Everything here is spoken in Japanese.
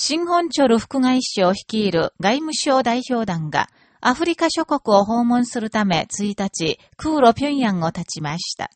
新本チョル副外相率いる外務省代表団が、アフリカ諸国を訪問するため1日、空路平壌を立ちました。